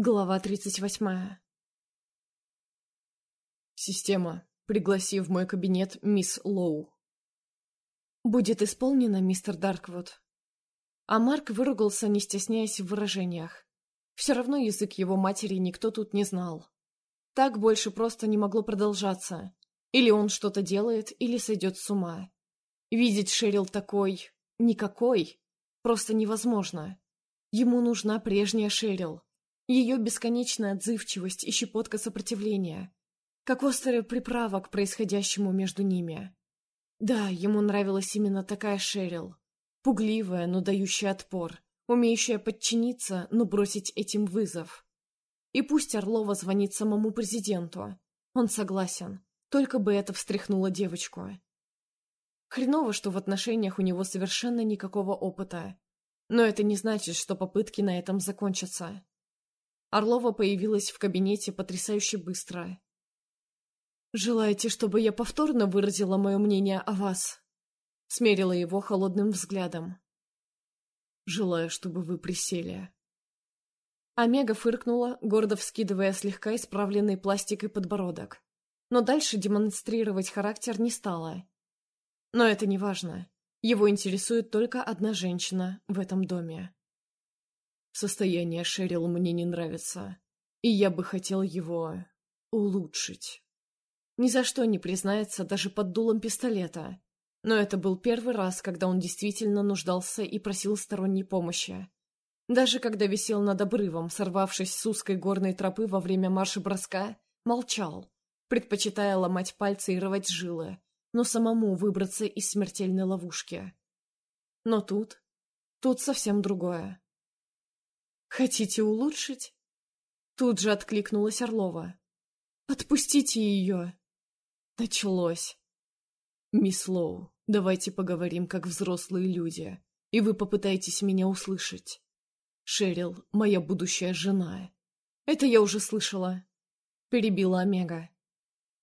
Глава 38. Система. Пригласи в мой кабинет мисс Лоу. Будет исполнено, мистер Дарквуд. А Марк выругался, не стесняясь в выражениях. Все равно язык его матери никто тут не знал. Так больше просто не могло продолжаться. Или он что-то делает, или сойдет с ума. Видеть Шерил такой... никакой... просто невозможно. Ему нужна прежняя Шерил ее бесконечная отзывчивость и щепотка сопротивления, как острая приправа к происходящему между ними. Да, ему нравилась именно такая Шерил. Пугливая, но дающая отпор, умеющая подчиниться, но бросить этим вызов. И пусть Орлова звонит самому президенту. Он согласен. Только бы это встряхнуло девочку. Хреново, что в отношениях у него совершенно никакого опыта. Но это не значит, что попытки на этом закончатся. Орлова появилась в кабинете потрясающе быстро. «Желаете, чтобы я повторно выразила мое мнение о вас?» Смерила его холодным взглядом. «Желаю, чтобы вы присели». Омега фыркнула, гордо вскидывая слегка исправленный пластикой подбородок. Но дальше демонстрировать характер не стала. Но это не важно. Его интересует только одна женщина в этом доме. Состояние Шерил мне не нравится, и я бы хотел его улучшить. Ни за что не признается даже под дулом пистолета. Но это был первый раз, когда он действительно нуждался и просил сторонней помощи. Даже когда висел над обрывом, сорвавшись с узкой горной тропы во время марша-броска, молчал, предпочитая ломать пальцы и рвать жилы, но самому выбраться из смертельной ловушки. Но тут... тут совсем другое. «Хотите улучшить?» Тут же откликнулась Орлова. «Отпустите ее!» Началось. «Мисс Лоу, давайте поговорим как взрослые люди, и вы попытаетесь меня услышать. Шерил — моя будущая жена». «Это я уже слышала», — перебила Омега.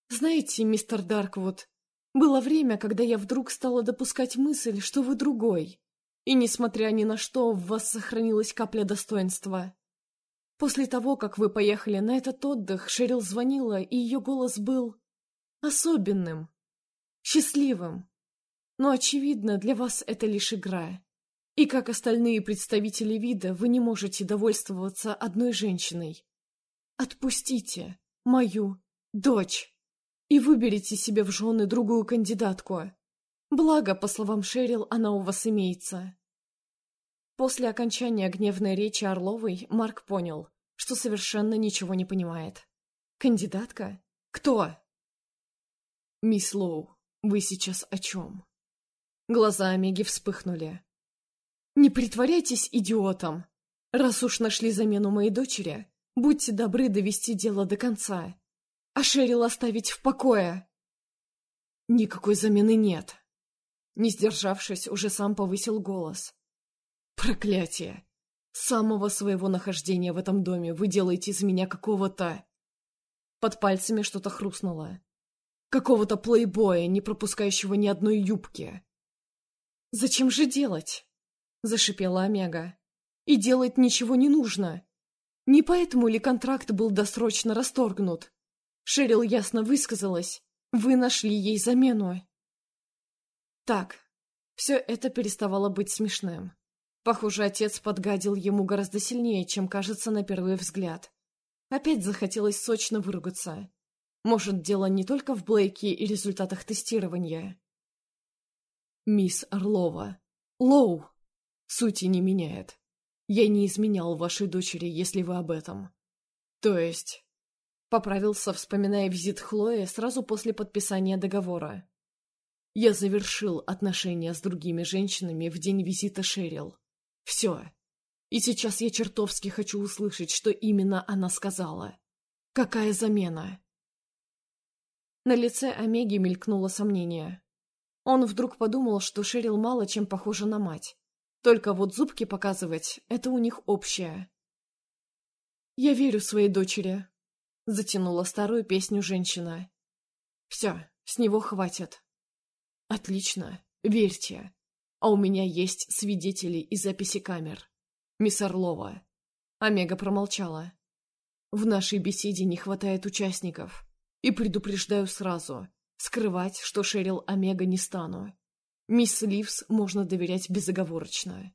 «Знаете, мистер Дарквуд, было время, когда я вдруг стала допускать мысль, что вы другой. И, несмотря ни на что, в вас сохранилась капля достоинства. После того, как вы поехали на этот отдых, Шерил звонила, и ее голос был особенным, счастливым. Но, очевидно, для вас это лишь игра. И, как остальные представители вида, вы не можете довольствоваться одной женщиной. Отпустите мою дочь и выберите себе в жены другую кандидатку. Благо, по словам Шерил, она у вас имеется. После окончания гневной речи Орловой Марк понял, что совершенно ничего не понимает. Кандидатка? Кто? Мисс Лоу, вы сейчас о чем? Глаза Омеги вспыхнули. Не притворяйтесь идиотом. Раз уж нашли замену моей дочери, будьте добры довести дело до конца. А Шерил оставить в покое. Никакой замены нет. Не сдержавшись, уже сам повысил голос. «Проклятие! С самого своего нахождения в этом доме вы делаете из меня какого-то...» Под пальцами что-то хрустнуло. «Какого-то плейбоя, не пропускающего ни одной юбки!» «Зачем же делать?» — зашипела Омега. «И делать ничего не нужно. Не поэтому ли контракт был досрочно расторгнут? Шерил ясно высказалась. Вы нашли ей замену. Так, все это переставало быть смешным. Похоже, отец подгадил ему гораздо сильнее, чем кажется на первый взгляд. Опять захотелось сочно выругаться. Может, дело не только в Блейке и результатах тестирования. «Мисс Орлова, Лоу, сути не меняет. Я не изменял вашей дочери, если вы об этом. То есть...» Поправился, вспоминая визит Хлои сразу после подписания договора. Я завершил отношения с другими женщинами в день визита Шерил. Все. И сейчас я чертовски хочу услышать, что именно она сказала. Какая замена? На лице Омеги мелькнуло сомнение. Он вдруг подумал, что Шерил мало чем похожа на мать. Только вот зубки показывать — это у них общее. «Я верю своей дочери», — затянула старую песню женщина. «Все, с него хватит». Отлично, верьте. А у меня есть свидетели и записи камер. Мисс Орлова. Омега промолчала. В нашей беседе не хватает участников. И предупреждаю сразу, скрывать, что Шерил Омега не стану. Мисс Ливс можно доверять безоговорочно.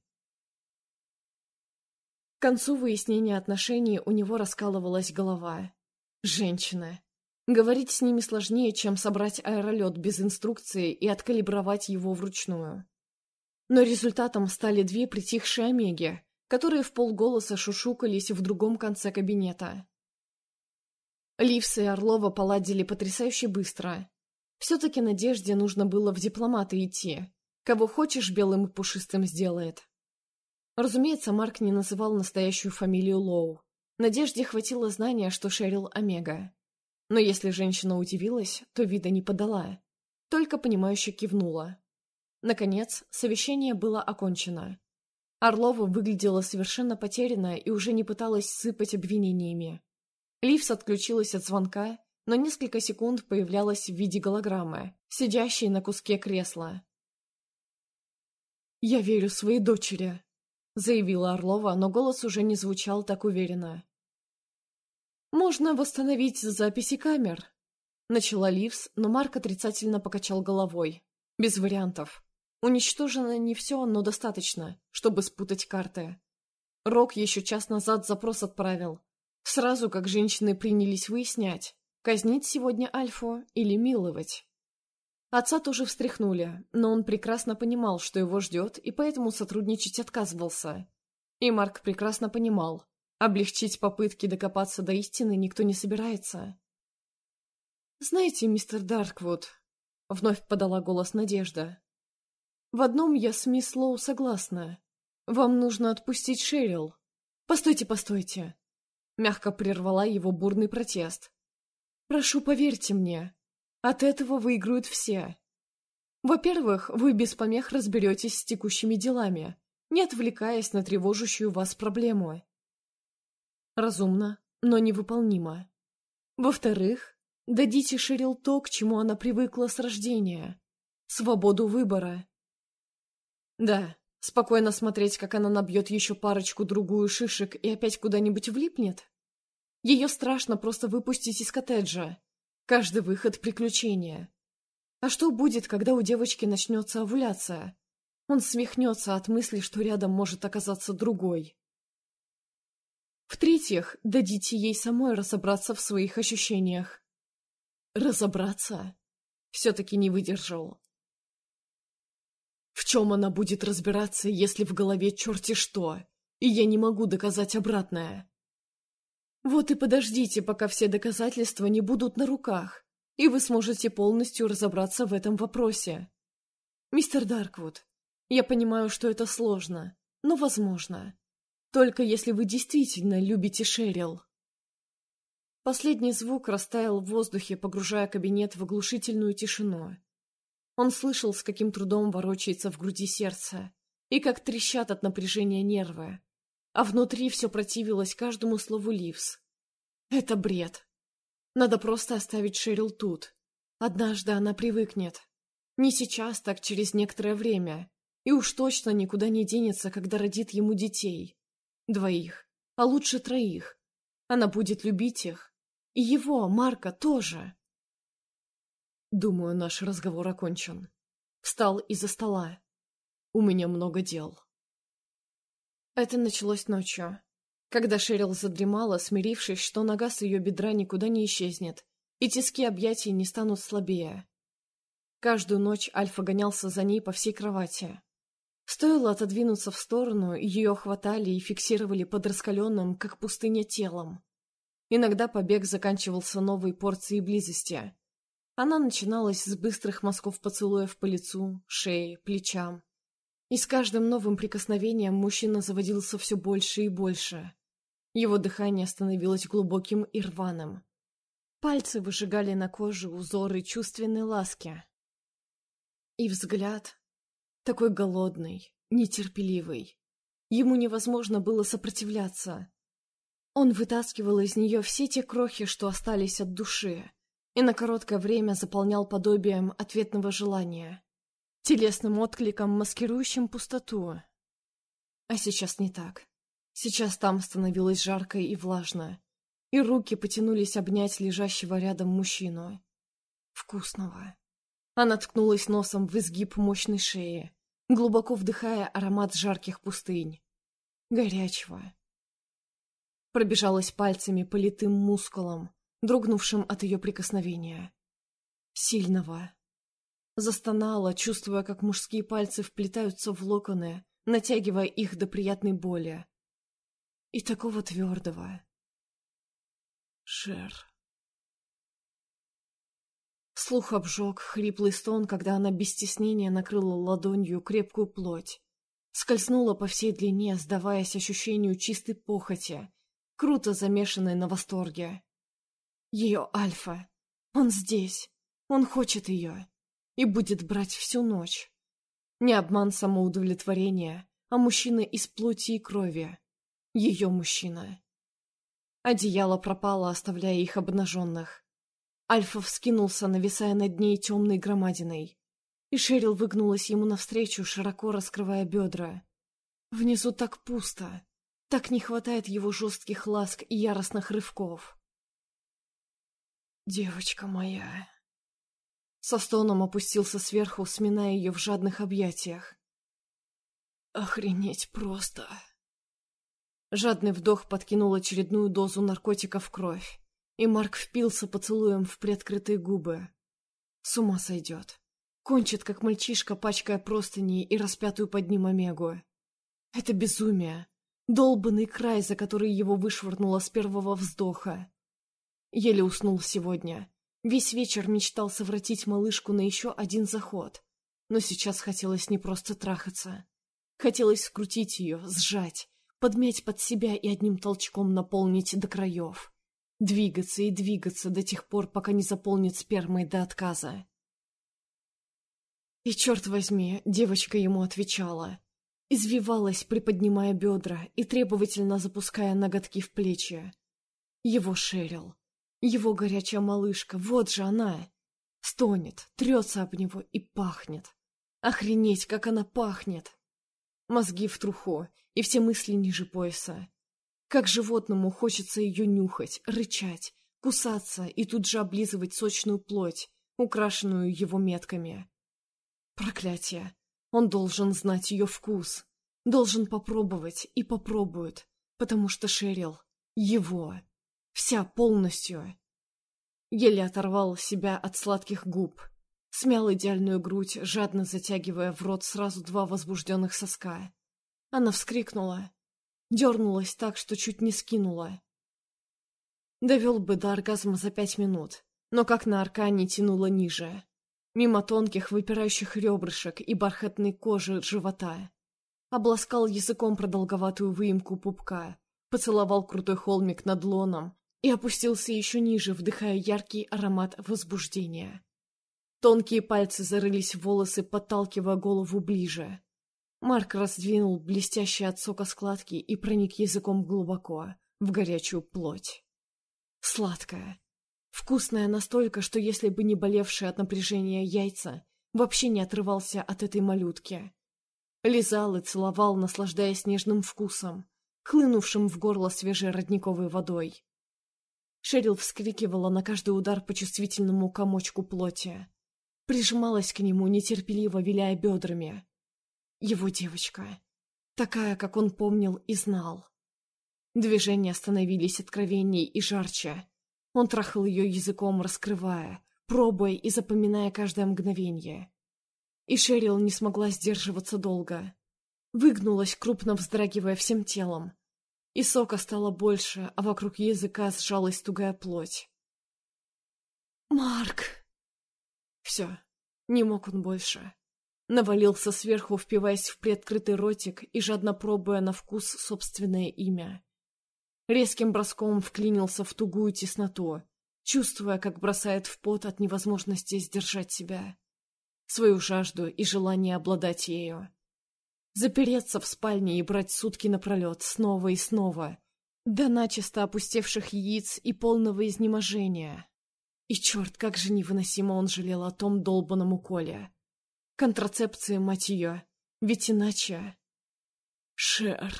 К концу выяснения отношений у него раскалывалась голова. Женщины. Говорить с ними сложнее, чем собрать аэролет без инструкции и откалибровать его вручную. Но результатом стали две притихшие омеги, которые в полголоса шушукались в другом конце кабинета. Ливс и Орлова поладили потрясающе быстро. Все-таки Надежде нужно было в дипломаты идти. Кого хочешь, белым и пушистым сделает. Разумеется, Марк не называл настоящую фамилию Лоу. Надежде хватило знания, что Шерил Омега. Но если женщина удивилась, то вида не подала. Только понимающе кивнула. Наконец, совещание было окончено. Орлова выглядела совершенно потерянно и уже не пыталась сыпать обвинениями. Ливс отключилась от звонка, но несколько секунд появлялась в виде голограммы, сидящей на куске кресла. «Я верю своей дочери», — заявила Орлова, но голос уже не звучал так уверенно. «Можно восстановить записи камер», — начала Ливс, но Марк отрицательно покачал головой. «Без вариантов. Уничтожено не все, но достаточно, чтобы спутать карты. Рок еще час назад запрос отправил. Сразу как женщины принялись выяснять, казнить сегодня Альфу или миловать. Отца тоже встряхнули, но он прекрасно понимал, что его ждет, и поэтому сотрудничать отказывался. И Марк прекрасно понимал, облегчить попытки докопаться до истины никто не собирается. «Знаете, мистер Дарквуд», — вновь подала голос Надежда, в одном я с мисс Лоу согласна. Вам нужно отпустить Шерил. Постойте, постойте. Мягко прервала его бурный протест. Прошу, поверьте мне. От этого выиграют все. Во-первых, вы без помех разберетесь с текущими делами, не отвлекаясь на тревожащую вас проблему. Разумно, но невыполнимо. Во-вторых, дадите Шерил то, к чему она привыкла с рождения. Свободу выбора. Да, спокойно смотреть, как она набьет еще парочку-другую шишек и опять куда-нибудь влипнет? Ее страшно просто выпустить из коттеджа. Каждый выход — приключение. А что будет, когда у девочки начнется овуляция? Он смехнется от мысли, что рядом может оказаться другой. В-третьих, дадите ей самой разобраться в своих ощущениях. Разобраться? Все-таки не выдержал. В чем она будет разбираться, если в голове черти что, и я не могу доказать обратное? Вот и подождите, пока все доказательства не будут на руках, и вы сможете полностью разобраться в этом вопросе. Мистер Дарквуд, я понимаю, что это сложно, но возможно. Только если вы действительно любите Шерил. Последний звук растаял в воздухе, погружая кабинет в оглушительную тишину. Он слышал, с каким трудом ворочается в груди сердце, и как трещат от напряжения нервы. А внутри все противилось каждому слову Ливс. Это бред. Надо просто оставить Шерил тут. Однажды она привыкнет. Не сейчас, так через некоторое время. И уж точно никуда не денется, когда родит ему детей. Двоих, а лучше троих. Она будет любить их. И его, Марка, тоже. Думаю, наш разговор окончен. Встал из-за стола. У меня много дел. Это началось ночью, когда Шерил задремала, смирившись, что нога с ее бедра никуда не исчезнет, и тиски объятий не станут слабее. Каждую ночь Альфа гонялся за ней по всей кровати. Стоило отодвинуться в сторону, ее хватали и фиксировали под раскаленным, как пустыня, телом. Иногда побег заканчивался новой порцией близости, она начиналась с быстрых мазков поцелуев по лицу, шее, плечам. И с каждым новым прикосновением мужчина заводился все больше и больше. Его дыхание становилось глубоким и рваным. Пальцы выжигали на коже узоры чувственной ласки. И взгляд такой голодный, нетерпеливый. Ему невозможно было сопротивляться. Он вытаскивал из нее все те крохи, что остались от души, и на короткое время заполнял подобием ответного желания, телесным откликом, маскирующим пустоту. А сейчас не так. Сейчас там становилось жарко и влажно. и руки потянулись обнять лежащего рядом мужчину. Вкусного. Она ткнулась носом в изгиб мощной шеи, глубоко вдыхая аромат жарких пустынь. Горячего. Пробежалась пальцами по литым мускулам, дрогнувшим от ее прикосновения. Сильного. Застонала, чувствуя, как мужские пальцы вплетаются в локоны, натягивая их до приятной боли. И такого твердого. Шер. Слух обжег хриплый стон, когда она без стеснения накрыла ладонью крепкую плоть. Скользнула по всей длине, сдаваясь ощущению чистой похоти, круто замешанной на восторге. Ее Альфа. Он здесь. Он хочет ее. И будет брать всю ночь. Не обман самоудовлетворения, а мужчина из плоти и крови. Ее мужчина. Одеяло пропало, оставляя их обнаженных. Альфа вскинулся, нависая над ней темной громадиной. И Шерил выгнулась ему навстречу, широко раскрывая бедра. Внизу так пусто. Так не хватает его жестких ласк и яростных рывков. «Девочка моя...» Со стоном опустился сверху, сминая ее в жадных объятиях. «Охренеть просто!» Жадный вдох подкинул очередную дозу наркотика в кровь и Марк впился поцелуем в приоткрытые губы. С ума сойдет. Кончит, как мальчишка, пачкая простыни и распятую под ним омегу. Это безумие. Долбанный край, за который его вышвырнуло с первого вздоха. Еле уснул сегодня. Весь вечер мечтал совратить малышку на еще один заход. Но сейчас хотелось не просто трахаться. Хотелось скрутить ее, сжать, подмять под себя и одним толчком наполнить до краев. Двигаться и двигаться до тех пор, пока не заполнит спермой до отказа. И, черт возьми, девочка ему отвечала. Извивалась, приподнимая бедра и требовательно запуская ноготки в плечи. Его шерил. Его горячая малышка, вот же она. Стонет, трется об него и пахнет. Охренеть, как она пахнет. Мозги в труху и все мысли ниже пояса. Как животному хочется ее нюхать, рычать, кусаться и тут же облизывать сочную плоть, украшенную его метками. Проклятие! Он должен знать ее вкус. Должен попробовать и попробует, потому что Шерил — его. Вся полностью. Еле оторвал себя от сладких губ. Смял идеальную грудь, жадно затягивая в рот сразу два возбужденных соска. Она вскрикнула, Дернулась так, что чуть не скинула. Довел бы до оргазма за пять минут, но как на аркане тянуло ниже. Мимо тонких выпирающих ребрышек и бархатной кожи живота. Обласкал языком продолговатую выемку пупка, поцеловал крутой холмик над лоном и опустился еще ниже, вдыхая яркий аромат возбуждения. Тонкие пальцы зарылись в волосы, подталкивая голову ближе. Марк раздвинул блестящие от сока складки и проник языком глубоко, в горячую плоть. Сладкая. Вкусная настолько, что если бы не болевшие от напряжения яйца, вообще не отрывался от этой малютки. Лизал и целовал, наслаждаясь нежным вкусом, хлынувшим в горло свежей родниковой водой. Шерил вскрикивала на каждый удар по чувствительному комочку плоти. Прижималась к нему, нетерпеливо виляя бедрами. Его девочка. Такая, как он помнил и знал. Движения становились откровенней и жарче. Он трахал ее языком, раскрывая, пробуя и запоминая каждое мгновение. И Шерил не смогла сдерживаться долго. Выгнулась, крупно вздрагивая всем телом. И сока стало больше, а вокруг языка сжалась тугая плоть. «Марк!» Все, не мог он больше. Навалился сверху, впиваясь в приоткрытый ротик и жадно пробуя на вкус собственное имя. Резким броском вклинился в тугую тесноту, чувствуя, как бросает в пот от невозможности сдержать себя. Свою жажду и желание обладать ею. Запереться в спальне и брать сутки напролет, снова и снова, до начисто опустевших яиц и полного изнеможения. И черт, как же невыносимо он жалел о том долбанном уколе. Контрацепции, мать ее. Ведь иначе... Шер.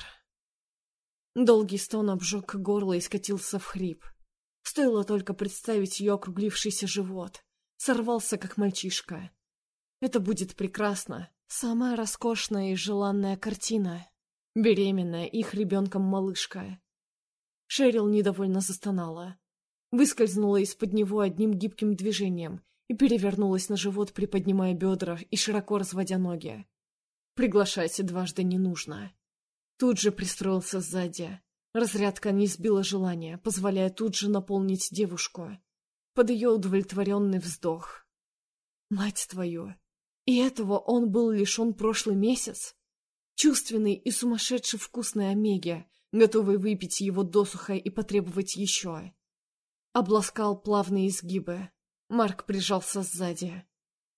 Долгий стон обжег горло и скатился в хрип. Стоило только представить ее округлившийся живот. Сорвался, как мальчишка. Это будет прекрасно. Самая роскошная и желанная картина. Беременная их ребенком малышка. Шерил недовольно застонала. Выскользнула из-под него одним гибким движением и перевернулась на живот, приподнимая бедра и широко разводя ноги. Приглашать дважды не нужно. Тут же пристроился сзади. Разрядка не сбила желания, позволяя тут же наполнить девушку. Под ее удовлетворенный вздох. Мать твою! И этого он был лишен прошлый месяц? Чувственный и сумасшедший вкусный Омеги, готовый выпить его досуха и потребовать еще. Обласкал плавные изгибы. Марк прижался сзади.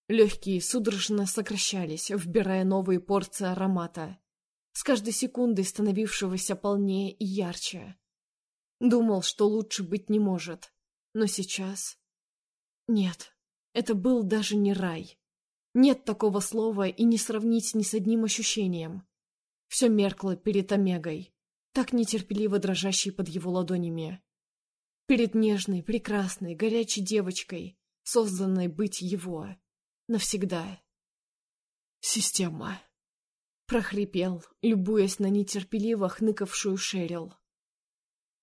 Легкие судорожно сокращались, вбирая новые порции аромата с каждой секундой становившегося полнее и ярче. Думал, что лучше быть не может, но сейчас... Нет, это был даже не рай. Нет такого слова и не сравнить ни с одним ощущением. Все меркло перед Омегой, так нетерпеливо дрожащей под его ладонями. Перед нежной, прекрасной, горячей девочкой, созданной быть его. Навсегда. Система прохрипел, любуясь на нетерпеливо хныкавшую Шерил.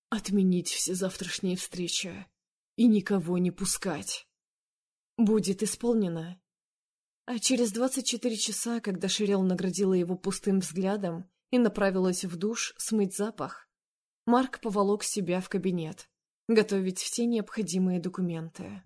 «Отменить все завтрашние встречи и никого не пускать. Будет исполнено». А через двадцать четыре часа, когда Шерил наградила его пустым взглядом и направилась в душ смыть запах, Марк поволок себя в кабинет, готовить все необходимые документы.